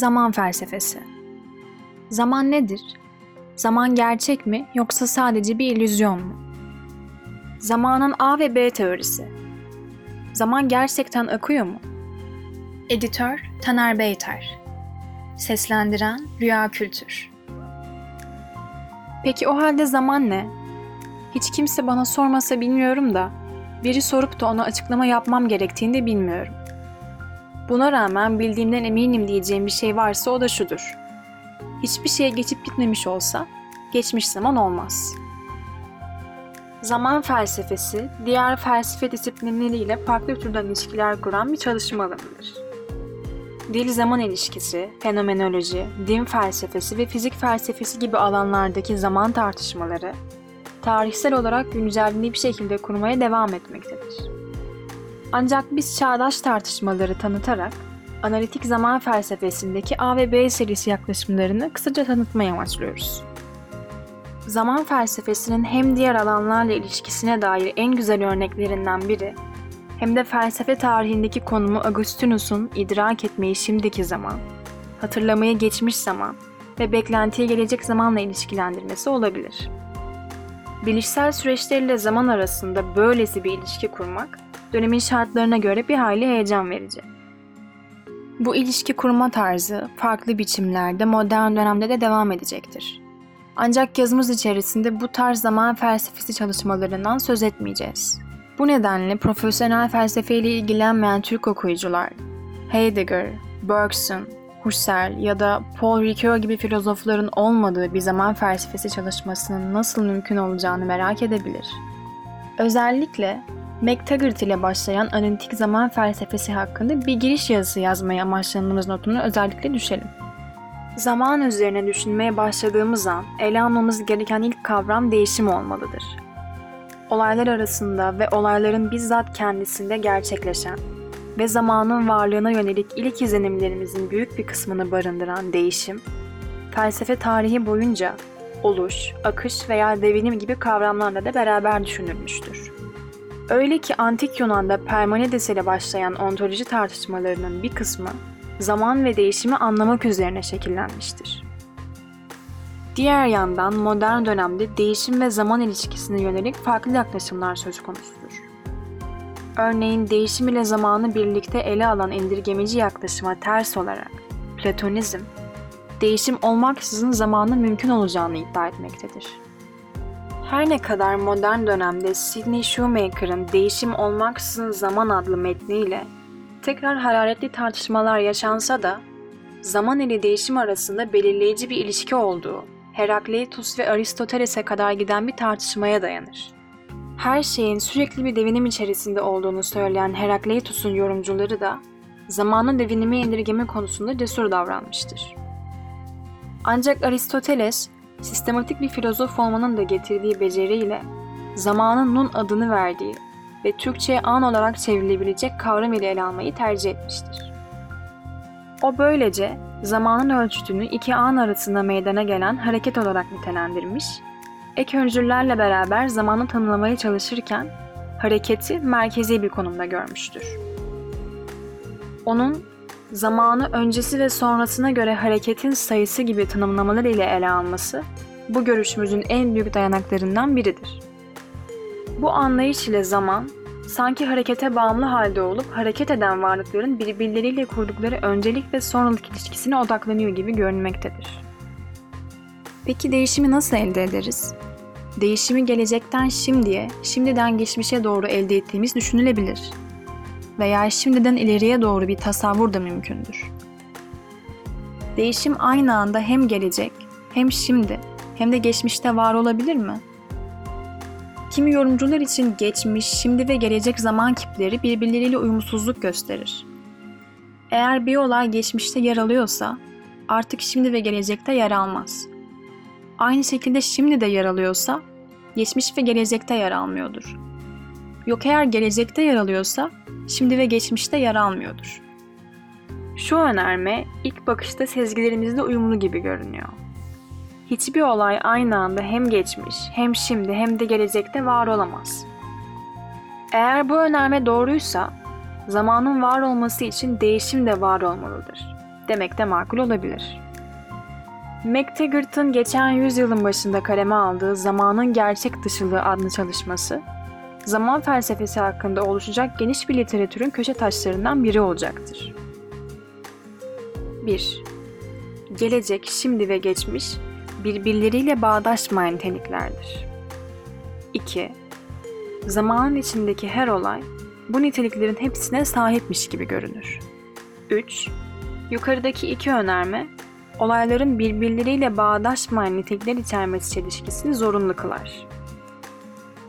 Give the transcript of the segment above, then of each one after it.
Zaman felsefesi. Zaman nedir? Zaman gerçek mi yoksa sadece bir illüzyon mu? Zamanın A ve B teorisi. Zaman gerçekten akıyor mu? Editör Taner Beyter. Seslendiren Rüya Kültür. Peki o halde zaman ne? Hiç kimse bana sormasa bilmiyorum da, biri sorup da ona açıklama yapmam gerektiğini de bilmiyorum. Buna rağmen bildiğimden eminim diyeceğim bir şey varsa o da şudur. Hiçbir şeye geçip gitmemiş olsa, geçmiş zaman olmaz. Zaman felsefesi, diğer felsefe disiplinleriyle farklı türden ilişkiler kuran bir çalışma alanıdır. Dil-zaman ilişkisi, fenomenoloji, din felsefesi ve fizik felsefesi gibi alanlardaki zaman tartışmaları, tarihsel olarak güncelliğini bir şekilde kurmaya devam etmektedir. Ancak biz çağdaş tartışmaları tanıtarak analitik zaman felsefesindeki A ve B serisi yaklaşımlarını kısaca tanıtmaya amaçlıyoruz. Zaman felsefesinin hem diğer alanlarla ilişkisine dair en güzel örneklerinden biri, hem de felsefe tarihindeki konumu Agustinus'un idrak etmeyi şimdiki zaman, hatırlamayı geçmiş zaman ve beklentiye gelecek zamanla ilişkilendirmesi olabilir. Bilişsel süreçlerle zaman arasında böylesi bir ilişki kurmak, dönemin şartlarına göre bir hayli heyecan verici. Bu ilişki kurma tarzı farklı biçimlerde modern dönemde de devam edecektir. Ancak yazımız içerisinde bu tarz zaman felsefesi çalışmalarından söz etmeyeceğiz. Bu nedenle profesyonel felsefeyle ilgilenmeyen Türk okuyucular, Heidegger, Bergson, Husserl ya da Paul Ricoeur gibi filozofların olmadığı bir zaman felsefesi çalışmasının nasıl mümkün olacağını merak edebilir. Özellikle McTaggart ile başlayan analitik zaman felsefesi hakkında bir giriş yazısı yazmaya amaçladığımız notunu özellikle düşelim. Zaman üzerine düşünmeye başladığımız an ele almamız gereken ilk kavram değişim olmalıdır. Olaylar arasında ve olayların bizzat kendisinde gerçekleşen ve zamanın varlığına yönelik ilk izlenimlerimizin büyük bir kısmını barındıran değişim, felsefe tarihi boyunca oluş, akış veya devinim gibi kavramlarla da beraber düşünülmüştür. Öyle ki antik Yunan'da Parmenides ile başlayan ontoloji tartışmalarının bir kısmı zaman ve değişimi anlamak üzerine şekillenmiştir. Diğer yandan modern dönemde değişim ve zaman ilişkisine yönelik farklı yaklaşımlar söz konusudur. Örneğin değişim ile zamanı birlikte ele alan indirgemeci yaklaşıma ters olarak Platonizm, değişim olmaksızın zamanın mümkün olacağını iddia etmektedir. Her ne kadar modern dönemde Sidney Shoemaker'ın Değişim Olmaksızın Zaman adlı metniyle tekrar hararetli tartışmalar yaşansa da zaman ile değişim arasında belirleyici bir ilişki olduğu Herakleitos ve Aristoteles'e kadar giden bir tartışmaya dayanır. Her şeyin sürekli bir devinim içerisinde olduğunu söyleyen Herakleitos'un yorumcuları da zamanın devinimi indirgeme konusunda cesur davranmıştır. Ancak Aristoteles, sistematik bir filozof olmanın da getirdiği beceriyle zamanın nun adını verdiği ve Türkçe'ye an olarak çevrilebilecek kavram ile ele almayı tercih etmiştir. O böylece zamanın ölçütünü iki an arasında meydana gelen hareket olarak nitelendirmiş, ek öncüllerle beraber zamanı tanımlamaya çalışırken hareketi merkezi bir konumda görmüştür. Onun zamanı öncesi ve sonrasına göre hareketin sayısı gibi tanımlamalar ile ele alması bu görüşümüzün en büyük dayanaklarından biridir. Bu anlayış ile zaman sanki harekete bağımlı halde olup hareket eden varlıkların birbirleriyle kurdukları öncelik ve sonralık ilişkisine odaklanıyor gibi görünmektedir. Peki değişimi nasıl elde ederiz? Değişimi gelecekten şimdiye, şimdiden geçmişe doğru elde ettiğimiz düşünülebilir. Veya şimdiden ileriye doğru bir tasavvur da mümkündür. Değişim aynı anda hem gelecek, hem şimdi, hem de geçmişte var olabilir mi? Kimi yorumcular için geçmiş, şimdi ve gelecek zaman kipleri birbirleriyle uyumsuzluk gösterir. Eğer bir olay geçmişte yer alıyorsa, artık şimdi ve gelecekte yer almaz. Aynı şekilde şimdi de yer alıyorsa, geçmiş ve gelecekte yer almıyordur. Yok eğer gelecekte yer alıyorsa, şimdi ve geçmişte yer almıyordur. Şu önerme ilk bakışta sezgilerimizle uyumlu gibi görünüyor hiçbir olay aynı anda hem geçmiş, hem şimdi hem de gelecekte var olamaz. Eğer bu önerme doğruysa, zamanın var olması için değişim de var olmalıdır. demek de makul olabilir. McTaggart'ın geçen yüzyılın başında kaleme aldığı Zamanın Gerçek Dışılığı adlı çalışması, zaman felsefesi hakkında oluşacak geniş bir literatürün köşe taşlarından biri olacaktır. 1. Gelecek, şimdi ve geçmiş birbirleriyle bağdaşmayan niteliklerdir. 2. Zamanın içindeki her olay bu niteliklerin hepsine sahipmiş gibi görünür. 3. Yukarıdaki iki önerme olayların birbirleriyle bağdaşmayan nitelikler içermesi çelişkisini zorunlu kılar.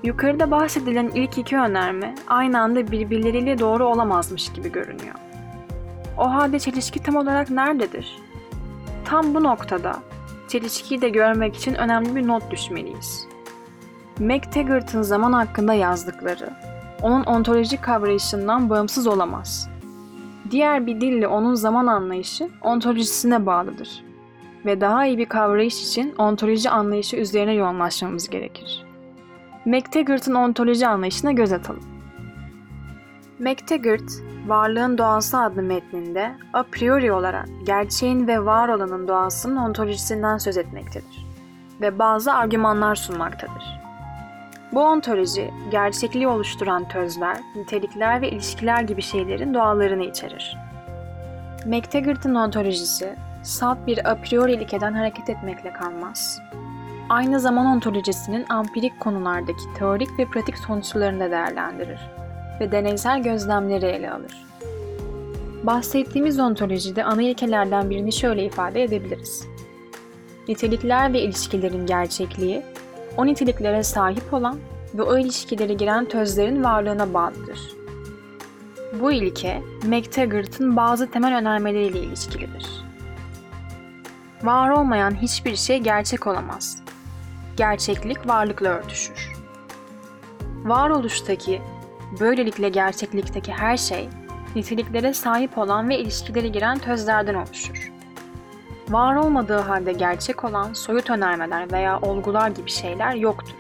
Yukarıda bahsedilen ilk iki önerme aynı anda birbirleriyle doğru olamazmış gibi görünüyor. O halde çelişki tam olarak nerededir? Tam bu noktada çelişkiyi de görmek için önemli bir not düşmeliyiz. McTaggart'ın zaman hakkında yazdıkları, onun ontolojik kavrayışından bağımsız olamaz. Diğer bir dille onun zaman anlayışı ontolojisine bağlıdır. Ve daha iyi bir kavrayış için ontoloji anlayışı üzerine yoğunlaşmamız gerekir. McTaggart'ın ontoloji anlayışına göz atalım. McTaggart, Varlığın Doğası adlı metninde a priori olarak gerçeğin ve var olanın doğasının ontolojisinden söz etmektedir ve bazı argümanlar sunmaktadır. Bu ontoloji, gerçekliği oluşturan tözler, nitelikler ve ilişkiler gibi şeylerin doğalarını içerir. McTaggart'ın ontolojisi, salt bir a priori ilkeden hareket etmekle kalmaz. Aynı zaman ontolojisinin ampirik konulardaki teorik ve pratik sonuçlarını da değerlendirir ve deneysel gözlemleri ele alır. Bahsettiğimiz ontolojide ana ilkelerden birini şöyle ifade edebiliriz. Nitelikler ve ilişkilerin gerçekliği, o niteliklere sahip olan ve o ilişkileri giren tözlerin varlığına bağlıdır. Bu ilke, McTaggart'ın bazı temel önermeleriyle ilişkilidir. Var olmayan hiçbir şey gerçek olamaz. Gerçeklik varlıkla örtüşür. Varoluştaki, böylelikle gerçeklikteki her şey, niteliklere sahip olan ve ilişkileri giren tözlerden oluşur. Var olmadığı halde gerçek olan soyut önermeler veya olgular gibi şeyler yoktur.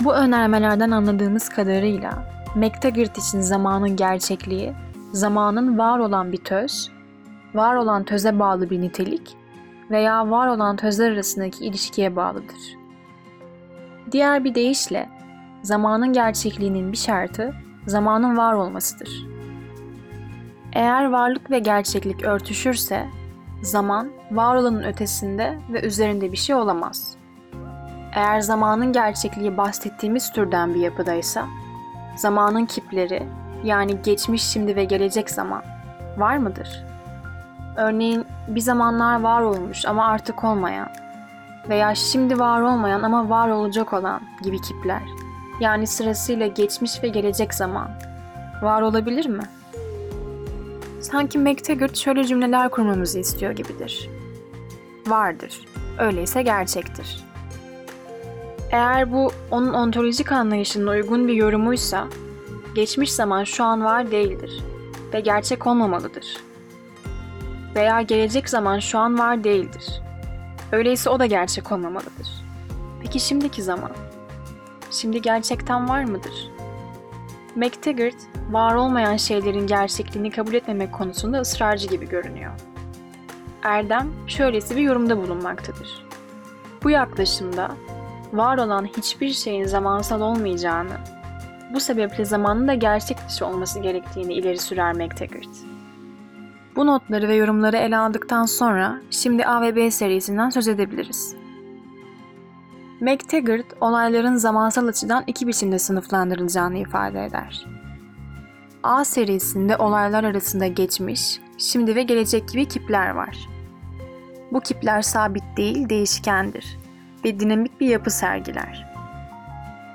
Bu önermelerden anladığımız kadarıyla McTaggart için zamanın gerçekliği, zamanın var olan bir töz, var olan töze bağlı bir nitelik veya var olan tözler arasındaki ilişkiye bağlıdır. Diğer bir deyişle, zamanın gerçekliğinin bir şartı zamanın var olmasıdır. Eğer varlık ve gerçeklik örtüşürse, zaman var olanın ötesinde ve üzerinde bir şey olamaz. Eğer zamanın gerçekliği bahsettiğimiz türden bir yapıdaysa, zamanın kipleri yani geçmiş, şimdi ve gelecek zaman var mıdır? Örneğin bir zamanlar var olmuş ama artık olmayan veya şimdi var olmayan ama var olacak olan gibi kipler. Yani sırasıyla geçmiş ve gelecek zaman var olabilir mi? Sanki McTaggart şöyle cümleler kurmamızı istiyor gibidir. Vardır. Öyleyse gerçektir. Eğer bu onun ontolojik anlayışına uygun bir yorumuysa, geçmiş zaman şu an var değildir ve gerçek olmamalıdır. Veya gelecek zaman şu an var değildir. Öyleyse o da gerçek olmamalıdır. Peki şimdiki zaman? Şimdi gerçekten var mıdır? McTaggart, var olmayan şeylerin gerçekliğini kabul etmemek konusunda ısrarcı gibi görünüyor. Erdem şöylesi bir yorumda bulunmaktadır. Bu yaklaşımda var olan hiçbir şeyin zamansal olmayacağını, bu sebeple zamanın da gerçek dışı olması gerektiğini ileri sürer McTaggart. Bu notları ve yorumları ele aldıktan sonra şimdi A ve B serisinden söz edebiliriz. McTaggart olayların zamansal açıdan iki biçimde sınıflandırılacağını ifade eder. A serisinde olaylar arasında geçmiş, şimdi ve gelecek gibi kipler var. Bu kipler sabit değil, değişkendir ve dinamik bir yapı sergiler.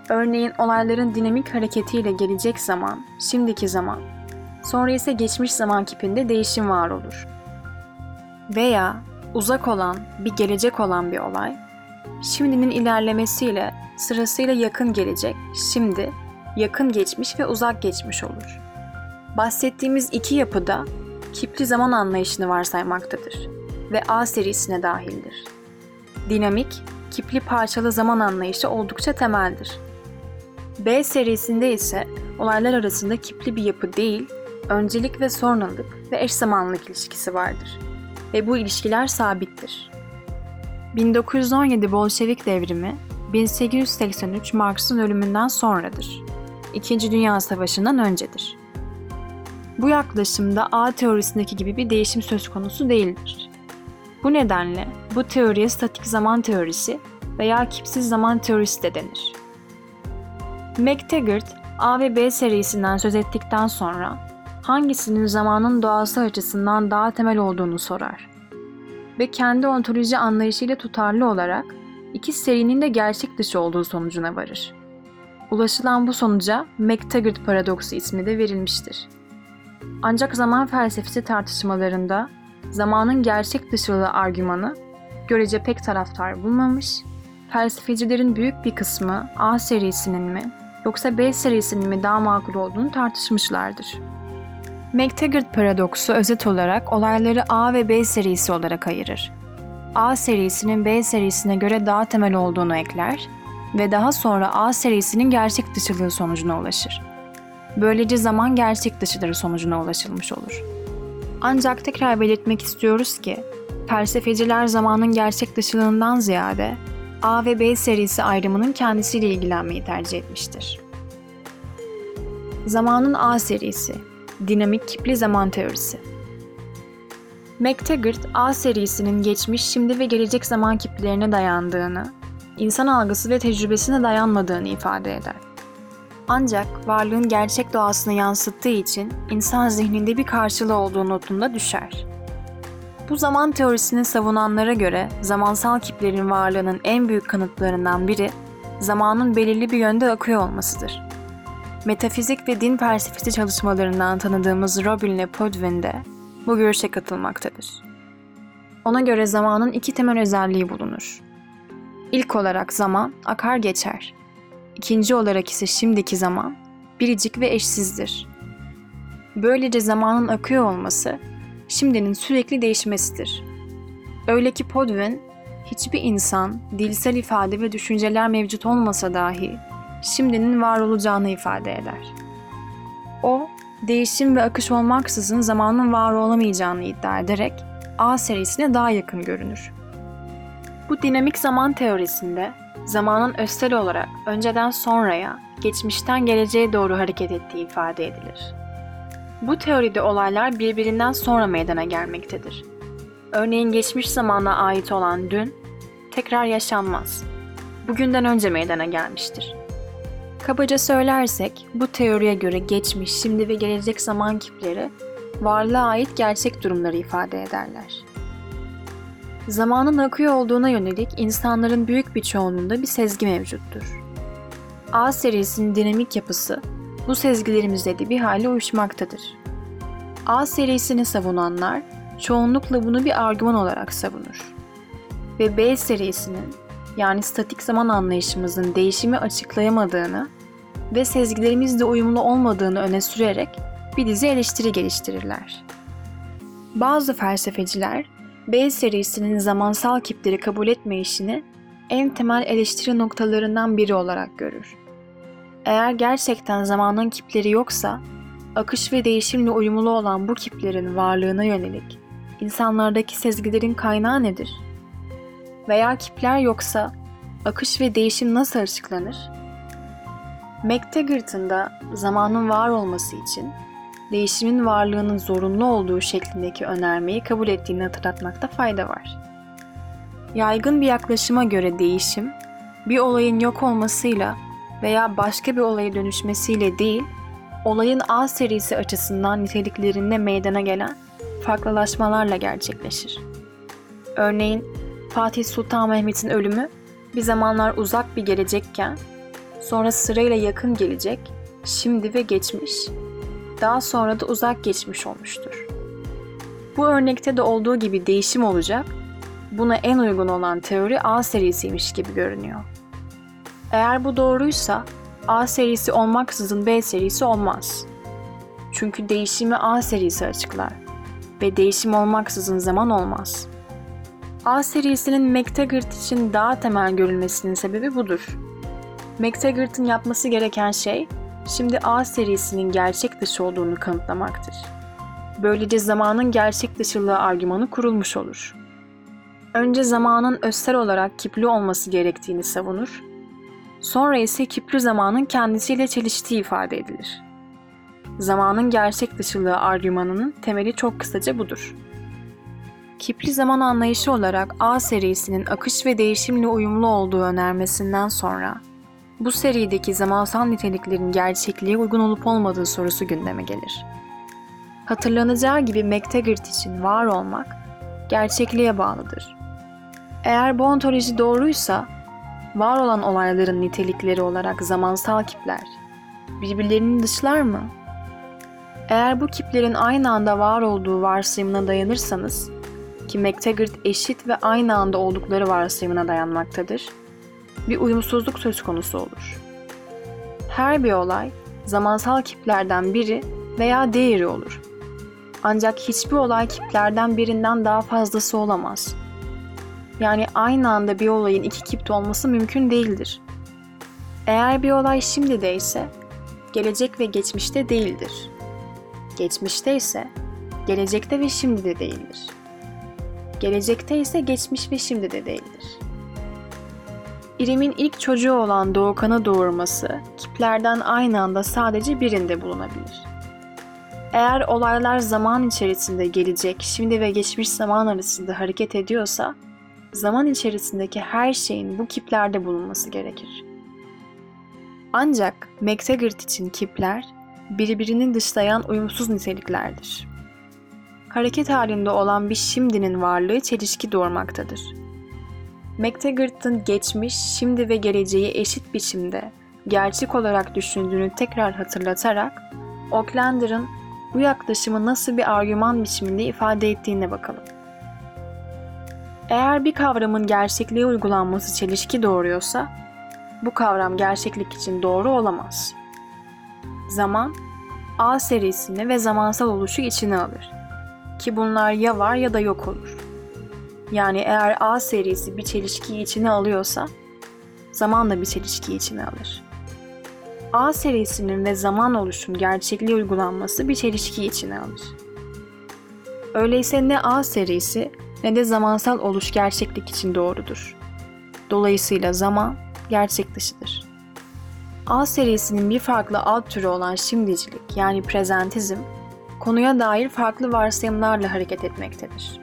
Örneğin olayların dinamik hareketiyle gelecek zaman, şimdiki zaman, sonra ise geçmiş zaman kipinde değişim var olur. Veya uzak olan, bir gelecek olan bir olay, şimdinin ilerlemesiyle sırasıyla yakın gelecek, şimdi, yakın geçmiş ve uzak geçmiş olur. Bahsettiğimiz iki yapıda kipli zaman anlayışını varsaymaktadır ve A serisine dahildir. Dinamik, kipli parçalı zaman anlayışı oldukça temeldir. B serisinde ise olaylar arasında kipli bir yapı değil, öncelik ve sonralık ve eş zamanlılık ilişkisi vardır. Ve bu ilişkiler sabittir. 1917 Bolşevik devrimi 1883 Marx'ın ölümünden sonradır. İkinci Dünya Savaşı'ndan öncedir. Bu yaklaşımda A teorisindeki gibi bir değişim söz konusu değildir. Bu nedenle bu teoriye statik zaman teorisi veya kipsiz zaman teorisi de denir. McTaggart, A ve B serisinden söz ettikten sonra hangisinin zamanın doğası açısından daha temel olduğunu sorar. Ve kendi ontoloji anlayışıyla tutarlı olarak iki serinin de gerçek dışı olduğu sonucuna varır. Ulaşılan bu sonuca McTaggart paradoksu ismi de verilmiştir. Ancak zaman felsefesi tartışmalarında zamanın gerçek dışılığı argümanı görece pek taraftar bulmamış, felsefecilerin büyük bir kısmı A serisinin mi yoksa B serisinin mi daha makul olduğunu tartışmışlardır. McTaggart paradoksu özet olarak olayları A ve B serisi olarak ayırır. A serisinin B serisine göre daha temel olduğunu ekler ve daha sonra A serisinin gerçek dışılığı sonucuna ulaşır. Böylece zaman gerçek dışıdır sonucuna ulaşılmış olur. Ancak tekrar belirtmek istiyoruz ki, felsefeciler zamanın gerçek dışılığından ziyade A ve B serisi ayrımının kendisiyle ilgilenmeyi tercih etmiştir. Zamanın A serisi, dinamik kipli zaman teorisi. McTaggart, A serisinin geçmiş, şimdi ve gelecek zaman kiplerine dayandığını, insan algısı ve tecrübesine dayanmadığını ifade eder. Ancak varlığın gerçek doğasını yansıttığı için insan zihninde bir karşılığı olduğu notunda düşer. Bu zaman teorisini savunanlara göre zamansal kiplerin varlığının en büyük kanıtlarından biri zamanın belirli bir yönde akıyor olmasıdır. Metafizik ve din felsefesi çalışmalarından tanıdığımız Robin ile Podwin de bu görüşe katılmaktadır. Ona göre zamanın iki temel özelliği bulunur. İlk olarak zaman akar geçer. İkinci olarak ise şimdiki zaman biricik ve eşsizdir. Böylece zamanın akıyor olması şimdinin sürekli değişmesidir. Öyle ki Podwin, hiçbir insan, dilsel ifade ve düşünceler mevcut olmasa dahi şimdinin var olacağını ifade eder. O, değişim ve akış olmaksızın zamanın var olamayacağını iddia ederek A serisine daha yakın görünür. Bu dinamik zaman teorisinde zamanın östel olarak önceden sonraya, geçmişten geleceğe doğru hareket ettiği ifade edilir. Bu teoride olaylar birbirinden sonra meydana gelmektedir. Örneğin geçmiş zamana ait olan dün tekrar yaşanmaz. Bugünden önce meydana gelmiştir. Kabaca söylersek bu teoriye göre geçmiş, şimdi ve gelecek zaman kipleri varlığa ait gerçek durumları ifade ederler. Zamanın akıyor olduğuna yönelik insanların büyük bir çoğunluğunda bir sezgi mevcuttur. A serisinin dinamik yapısı bu sezgilerimizle de bir hali uyuşmaktadır. A serisini savunanlar çoğunlukla bunu bir argüman olarak savunur. Ve B serisinin yani statik zaman anlayışımızın değişimi açıklayamadığını ve sezgilerimizle uyumlu olmadığını öne sürerek bir dizi eleştiri geliştirirler. Bazı felsefeciler B serisinin zamansal kipleri kabul etmeyişini en temel eleştiri noktalarından biri olarak görür. Eğer gerçekten zamanın kipleri yoksa, akış ve değişimle uyumlu olan bu kiplerin varlığına yönelik insanlardaki sezgilerin kaynağı nedir? Veya kipler yoksa akış ve değişim nasıl açıklanır? McTaggart'ın da zamanın var olması için değişimin varlığının zorunlu olduğu şeklindeki önermeyi kabul ettiğini hatırlatmakta fayda var. Yaygın bir yaklaşıma göre değişim, bir olayın yok olmasıyla veya başka bir olaya dönüşmesiyle değil, olayın A serisi açısından niteliklerinde meydana gelen farklılaşmalarla gerçekleşir. Örneğin Fatih Sultan Mehmet'in ölümü bir zamanlar uzak bir gelecekken, sonra sırayla yakın gelecek, şimdi ve geçmiş, daha sonra da uzak geçmiş olmuştur. Bu örnekte de olduğu gibi değişim olacak, buna en uygun olan teori A serisiymiş gibi görünüyor. Eğer bu doğruysa A serisi olmaksızın B serisi olmaz. Çünkü değişimi A serisi açıklar ve değişim olmaksızın zaman olmaz. A serisinin McTaggart için daha temel görülmesinin sebebi budur. McTaggart'ın yapması gereken şey şimdi A serisinin gerçek dışı olduğunu kanıtlamaktır. Böylece zamanın gerçek dışılığı argümanı kurulmuş olur. Önce zamanın özsel olarak kipli olması gerektiğini savunur, sonra ise kipli zamanın kendisiyle çeliştiği ifade edilir. Zamanın gerçek dışılığı argümanının temeli çok kısaca budur. Kipli zaman anlayışı olarak A serisinin akış ve değişimle uyumlu olduğu önermesinden sonra bu serideki zamansal niteliklerin gerçekliğe uygun olup olmadığı sorusu gündeme gelir. Hatırlanacağı gibi McTaggart için var olmak gerçekliğe bağlıdır. Eğer bu ontoloji doğruysa, var olan olayların nitelikleri olarak zamansal kipler birbirlerini dışlar mı? Eğer bu kiplerin aynı anda var olduğu varsayımına dayanırsanız, ki McTaggart eşit ve aynı anda oldukları varsayımına dayanmaktadır, bir uyumsuzluk söz konusu olur. Her bir olay zamansal kiplerden biri veya diğeri olur. Ancak hiçbir olay kiplerden birinden daha fazlası olamaz. Yani aynı anda bir olayın iki kipte olması mümkün değildir. Eğer bir olay şimdi ise gelecek ve geçmişte değildir. Geçmişte ise gelecekte ve şimdi de değildir. Gelecekte ise geçmiş ve şimdi de değildir. İrem'in ilk çocuğu olan Doğukan'ı doğurması kiplerden aynı anda sadece birinde bulunabilir. Eğer olaylar zaman içerisinde gelecek, şimdi ve geçmiş zaman arasında hareket ediyorsa, zaman içerisindeki her şeyin bu kiplerde bulunması gerekir. Ancak McTaggart için kipler, birbirini dışlayan uyumsuz niteliklerdir. Hareket halinde olan bir şimdinin varlığı çelişki doğurmaktadır. McTaggart'ın geçmiş, şimdi ve geleceği eşit biçimde gerçek olarak düşündüğünü tekrar hatırlatarak, Oaklander'ın bu yaklaşımı nasıl bir argüman biçiminde ifade ettiğine bakalım. Eğer bir kavramın gerçekliğe uygulanması çelişki doğuruyorsa, bu kavram gerçeklik için doğru olamaz. Zaman, A serisini ve zamansal oluşu içine alır. Ki bunlar ya var ya da yok olur. Yani eğer A serisi bir çelişkiyi içine alıyorsa, zaman da bir çelişkiyi içine alır. A serisinin ve zaman oluşun gerçekliğe uygulanması bir çelişki içine alır. Öyleyse ne A serisi ne de zamansal oluş gerçeklik için doğrudur. Dolayısıyla zaman gerçek dışıdır. A serisinin bir farklı alt türü olan şimdicilik yani prezentizm, konuya dair farklı varsayımlarla hareket etmektedir.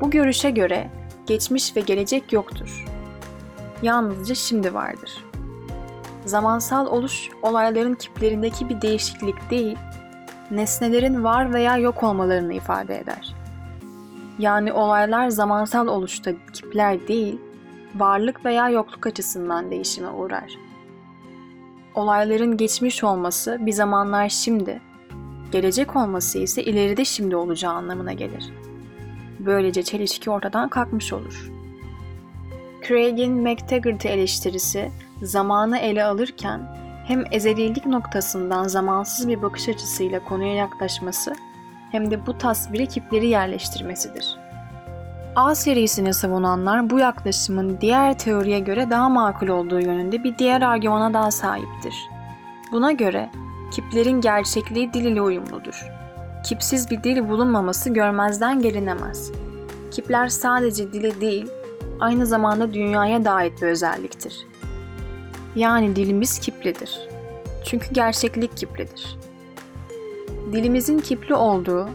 Bu görüşe göre geçmiş ve gelecek yoktur. Yalnızca şimdi vardır. Zamansal oluş olayların kiplerindeki bir değişiklik değil, nesnelerin var veya yok olmalarını ifade eder. Yani olaylar zamansal oluşta kipler değil, varlık veya yokluk açısından değişime uğrar. Olayların geçmiş olması bir zamanlar şimdi, gelecek olması ise ileride şimdi olacağı anlamına gelir. Böylece çelişki ortadan kalkmış olur. Craig'in McTaggart'ı eleştirisi zamanı ele alırken hem ezelilik noktasından zamansız bir bakış açısıyla konuya yaklaşması hem de bu tasviri kipleri yerleştirmesidir. A serisini savunanlar bu yaklaşımın diğer teoriye göre daha makul olduğu yönünde bir diğer argümana daha sahiptir. Buna göre kiplerin gerçekliği dil ile uyumludur. Kipsiz bir dil bulunmaması görmezden gelinemez. Kipler sadece dile değil, aynı zamanda dünyaya da ait bir özelliktir. Yani dilimiz kiplidir. Çünkü gerçeklik kiplidir. Dilimizin kipli olduğu,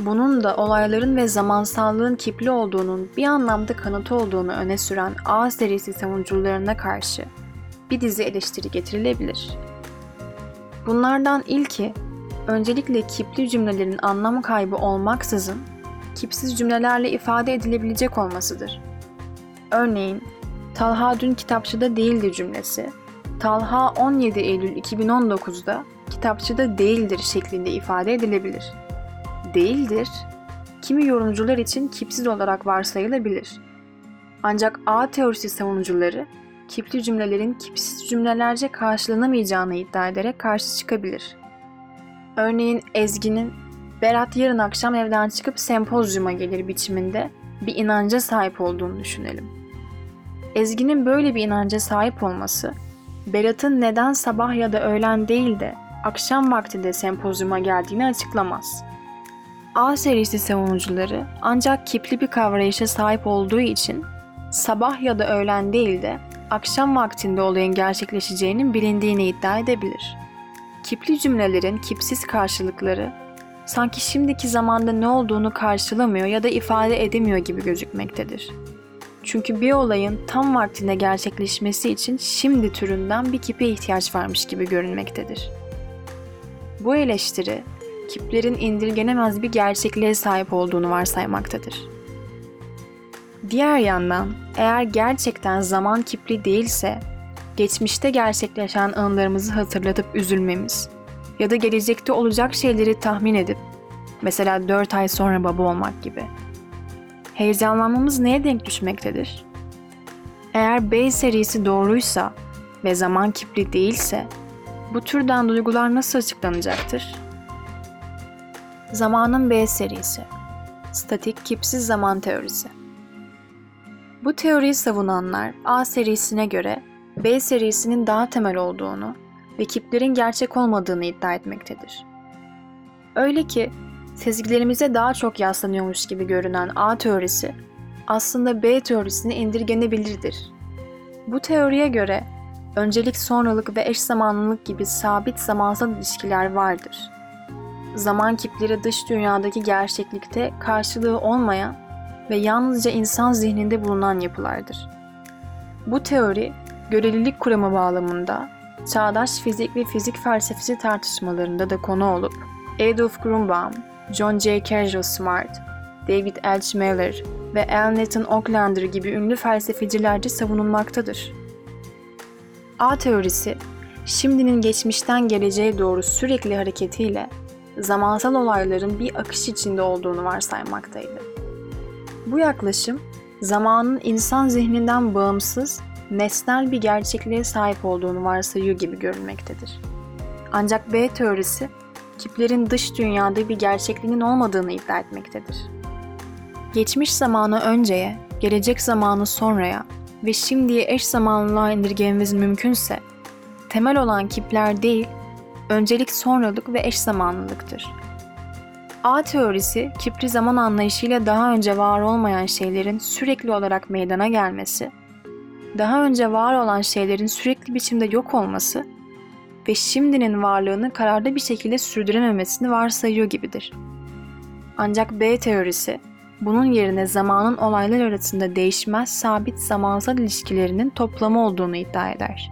bunun da olayların ve zamansallığın kipli olduğunun bir anlamda kanıtı olduğunu öne süren A serisi savunucularına karşı bir dizi eleştiri getirilebilir. Bunlardan ilki, öncelikle kipli cümlelerin anlam kaybı olmaksızın kipsiz cümlelerle ifade edilebilecek olmasıdır. Örneğin, Talha dün kitapçıda değildi cümlesi, Talha 17 Eylül 2019'da kitapçıda değildir şeklinde ifade edilebilir. Değildir, kimi yorumcular için kipsiz olarak varsayılabilir. Ancak A teorisi savunucuları kipli cümlelerin kipsiz cümlelerce karşılanamayacağını iddia ederek karşı çıkabilir. Örneğin Ezgi'nin Berat yarın akşam evden çıkıp sempozyuma gelir biçiminde bir inanca sahip olduğunu düşünelim. Ezgi'nin böyle bir inanca sahip olması Berat'ın neden sabah ya da öğlen değil de akşam vaktinde sempozyuma geldiğini açıklamaz. A serisi savunucuları ancak kipli bir kavrayışa sahip olduğu için sabah ya da öğlen değil de akşam vaktinde olayın gerçekleşeceğinin bilindiğini iddia edebilir. Kipli cümlelerin kipsiz karşılıkları sanki şimdiki zamanda ne olduğunu karşılamıyor ya da ifade edemiyor gibi gözükmektedir. Çünkü bir olayın tam vaktinde gerçekleşmesi için şimdi türünden bir kipe ihtiyaç varmış gibi görünmektedir. Bu eleştiri, kiplerin indirgenemez bir gerçekliğe sahip olduğunu varsaymaktadır. Diğer yandan, eğer gerçekten zaman kipli değilse, geçmişte gerçekleşen anılarımızı hatırlatıp üzülmemiz ya da gelecekte olacak şeyleri tahmin edip, mesela 4 ay sonra baba olmak gibi, heyecanlanmamız neye denk düşmektedir? Eğer B serisi doğruysa ve zaman kipli değilse, bu türden duygular nasıl açıklanacaktır? Zamanın B serisi Statik kipsiz zaman teorisi Bu teoriyi savunanlar A serisine göre B serisinin daha temel olduğunu ve kiplerin gerçek olmadığını iddia etmektedir. Öyle ki sezgilerimize daha çok yaslanıyormuş gibi görünen A teorisi aslında B teorisine indirgenebilirdir. Bu teoriye göre öncelik sonralık ve eş zamanlılık gibi sabit zamansal ilişkiler vardır. Zaman kipleri dış dünyadaki gerçeklikte karşılığı olmayan ve yalnızca insan zihninde bulunan yapılardır. Bu teori, görelilik kuramı bağlamında çağdaş fizik ve fizik felsefesi tartışmalarında da konu olup Adolf Grunbaum, John J. Casual Smart, David H. Miller ve L. Nathan Ocklander gibi ünlü felsefecilerce savunulmaktadır. A teorisi, şimdinin geçmişten geleceğe doğru sürekli hareketiyle zamansal olayların bir akış içinde olduğunu varsaymaktaydı. Bu yaklaşım, zamanın insan zihninden bağımsız, nesnel bir gerçekliğe sahip olduğunu varsayıyor gibi görünmektedir. Ancak B teorisi, kiplerin dış dünyada bir gerçekliğinin olmadığını iddia etmektedir. Geçmiş zamanı önceye, gelecek zamanı sonraya ve şimdiye eş zamanlılığa indirgememiz mümkünse, temel olan kipler değil, öncelik sonralık ve eş zamanlılıktır. A teorisi, kipri zaman anlayışıyla daha önce var olmayan şeylerin sürekli olarak meydana gelmesi, daha önce var olan şeylerin sürekli biçimde yok olması ve şimdinin varlığını kararlı bir şekilde sürdürememesini varsayıyor gibidir. Ancak B teorisi, bunun yerine zamanın olaylar arasında değişmez sabit zamansal ilişkilerinin toplamı olduğunu iddia eder.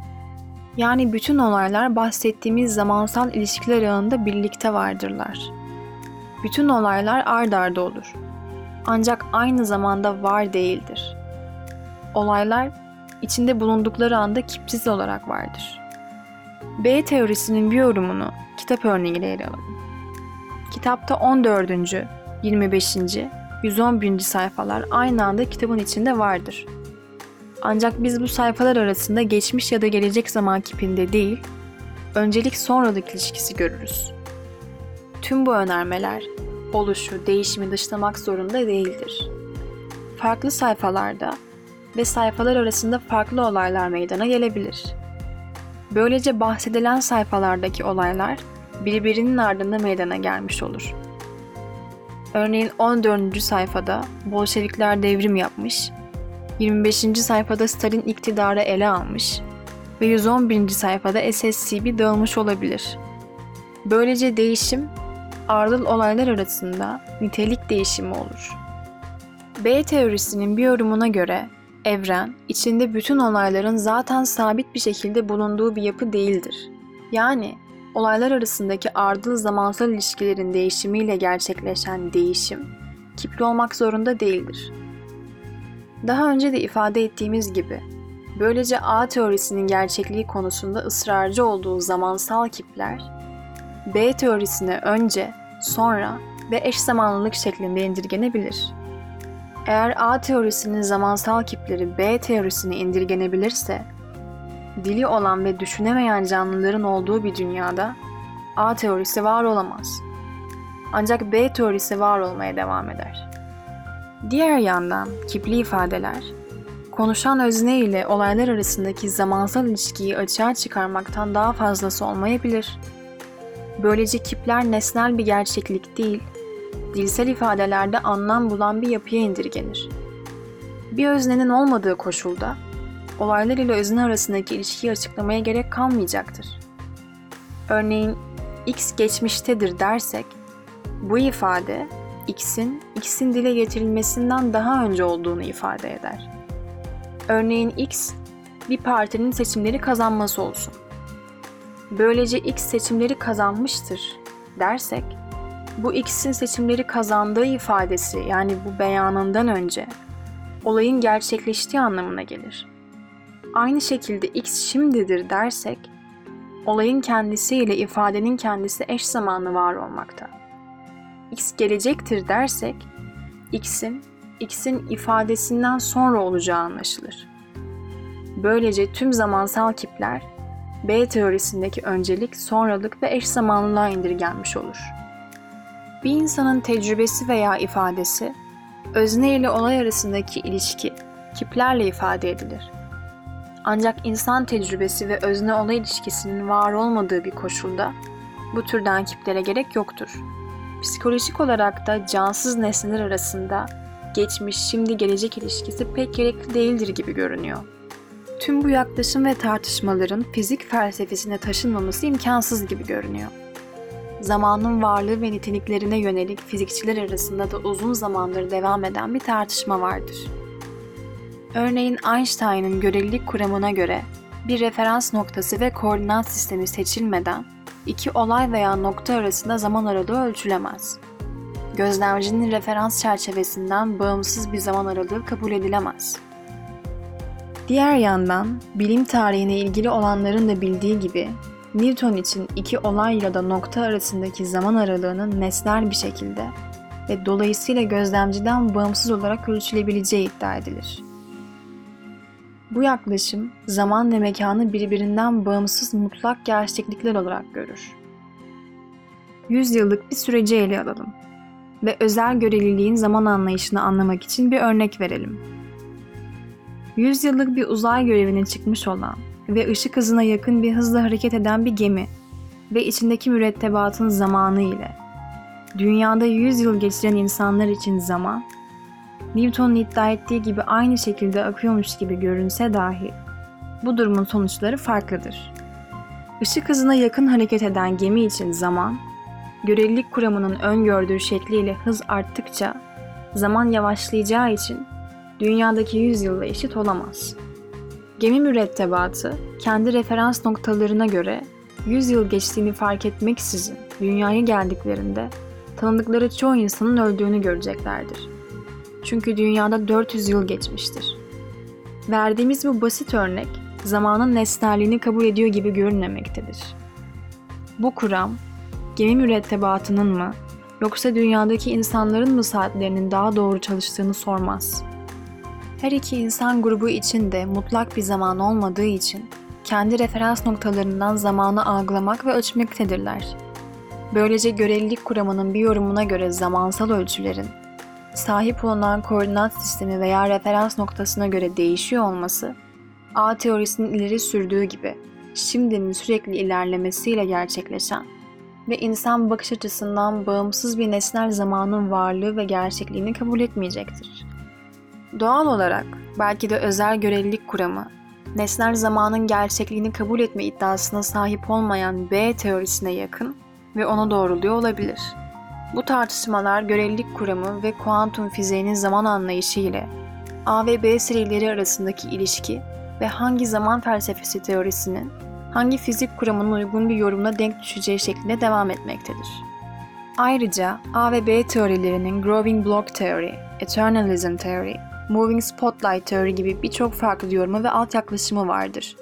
Yani bütün olaylar bahsettiğimiz zamansal ilişkiler ağında birlikte vardırlar. Bütün olaylar ard arda olur. Ancak aynı zamanda var değildir. Olaylar içinde bulundukları anda kipsiz olarak vardır. B teorisinin bir yorumunu kitap örneğiyle ele alalım. Kitapta 14. 25. 111. sayfalar aynı anda kitabın içinde vardır. Ancak biz bu sayfalar arasında geçmiş ya da gelecek zaman kipinde değil, öncelik sonralık ilişkisi görürüz. Tüm bu önermeler oluşu, değişimi dışlamak zorunda değildir. Farklı sayfalarda ve sayfalar arasında farklı olaylar meydana gelebilir. Böylece bahsedilen sayfalardaki olaylar birbirinin ardında meydana gelmiş olur. Örneğin 14. sayfada Bolşevikler devrim yapmış, 25. sayfada Stalin iktidarı ele almış ve 111. sayfada SSCB dağılmış olabilir. Böylece değişim, ardıl olaylar arasında nitelik değişimi olur. B teorisinin bir yorumuna göre evren, içinde bütün olayların zaten sabit bir şekilde bulunduğu bir yapı değildir. Yani olaylar arasındaki ardıl zamansal ilişkilerin değişimiyle gerçekleşen değişim, kipli olmak zorunda değildir. Daha önce de ifade ettiğimiz gibi, böylece A teorisinin gerçekliği konusunda ısrarcı olduğu zamansal kipler, B teorisine önce, sonra ve eş zamanlılık şeklinde indirgenebilir. Eğer A teorisinin zamansal kipleri B teorisine indirgenebilirse, dili olan ve düşünemeyen canlıların olduğu bir dünyada A teorisi var olamaz. Ancak B teorisi var olmaya devam eder. Diğer yandan kipli ifadeler, konuşan özne ile olaylar arasındaki zamansal ilişkiyi açığa çıkarmaktan daha fazlası olmayabilir. Böylece kipler nesnel bir gerçeklik değil, dilsel ifadelerde anlam bulan bir yapıya indirgenir. Bir öznenin olmadığı koşulda, olaylar ile özne arasındaki ilişkiyi açıklamaya gerek kalmayacaktır. Örneğin, X geçmiştedir dersek, bu ifade X'in, X'in dile getirilmesinden daha önce olduğunu ifade eder. Örneğin X, bir partinin seçimleri kazanması olsun. Böylece X seçimleri kazanmıştır dersek, bu X'in seçimleri kazandığı ifadesi yani bu beyanından önce olayın gerçekleştiği anlamına gelir. Aynı şekilde X şimdidir dersek, olayın kendisiyle ifadenin kendisi eş zamanlı var olmakta. X gelecektir dersek, X'in X'in ifadesinden sonra olacağı anlaşılır. Böylece tüm zamansal kipler B teorisindeki öncelik, sonralık ve eş zamanlılığa indirgenmiş olur. Bir insanın tecrübesi veya ifadesi, özne ile olay arasındaki ilişki kiplerle ifade edilir. Ancak insan tecrübesi ve özne olay ilişkisinin var olmadığı bir koşulda bu türden kiplere gerek yoktur. Psikolojik olarak da cansız nesneler arasında geçmiş, şimdi, gelecek ilişkisi pek gerekli değildir gibi görünüyor. Tüm bu yaklaşım ve tartışmaların fizik felsefesine taşınmaması imkansız gibi görünüyor. Zamanın varlığı ve niteliklerine yönelik fizikçiler arasında da uzun zamandır devam eden bir tartışma vardır. Örneğin Einstein'ın görelilik kuramına göre bir referans noktası ve koordinat sistemi seçilmeden iki olay veya nokta arasında zaman aralığı ölçülemez. Gözlemcinin referans çerçevesinden bağımsız bir zaman aralığı kabul edilemez. Diğer yandan bilim tarihine ilgili olanların da bildiği gibi Newton için iki olay ya da nokta arasındaki zaman aralığının nesnel bir şekilde ve dolayısıyla gözlemciden bağımsız olarak ölçülebileceği iddia edilir. Bu yaklaşım zaman ve mekanı birbirinden bağımsız mutlak gerçeklikler olarak görür. Yüzyıllık bir süreci ele alalım ve özel göreliliğin zaman anlayışını anlamak için bir örnek verelim. Yüzyıllık bir uzay görevine çıkmış olan ve ışık hızına yakın bir hızla hareket eden bir gemi ve içindeki mürettebatın zamanı ile dünyada 100 yıl geçiren insanlar için zaman, Newton'un iddia ettiği gibi aynı şekilde akıyormuş gibi görünse dahi bu durumun sonuçları farklıdır. Işık hızına yakın hareket eden gemi için zaman, görelilik kuramının öngördüğü şekliyle hız arttıkça zaman yavaşlayacağı için dünyadaki 100 yılla eşit olamaz. Gemi mürettebatı kendi referans noktalarına göre 100 yıl geçtiğini fark etmeksizin dünyaya geldiklerinde tanıdıkları çoğu insanın öldüğünü göreceklerdir. Çünkü dünyada 400 yıl geçmiştir. Verdiğimiz bu basit örnek zamanın nesnelliğini kabul ediyor gibi görünmemektedir. Bu kuram gemi mürettebatının mı yoksa dünyadaki insanların mı saatlerinin daha doğru çalıştığını sormaz. Her iki insan grubu için de mutlak bir zaman olmadığı için kendi referans noktalarından zamanı algılamak ve ölçmektedirler. Böylece görelilik kuramının bir yorumuna göre zamansal ölçülerin sahip olunan koordinat sistemi veya referans noktasına göre değişiyor olması, A teorisinin ileri sürdüğü gibi şimdinin sürekli ilerlemesiyle gerçekleşen ve insan bakış açısından bağımsız bir nesnel zamanın varlığı ve gerçekliğini kabul etmeyecektir. Doğal olarak belki de özel görelilik kuramı, nesnel zamanın gerçekliğini kabul etme iddiasına sahip olmayan B teorisine yakın ve ona doğruluyor olabilir. Bu tartışmalar görelilik kuramı ve kuantum fiziğinin zaman anlayışı ile A ve B serileri arasındaki ilişki ve hangi zaman felsefesi teorisinin hangi fizik kuramının uygun bir yorumuna denk düşeceği şeklinde devam etmektedir. Ayrıca A ve B teorilerinin Growing Block Theory, Eternalism Theory, Moving Spotlight Theory gibi birçok farklı yorumu ve alt yaklaşımı vardır.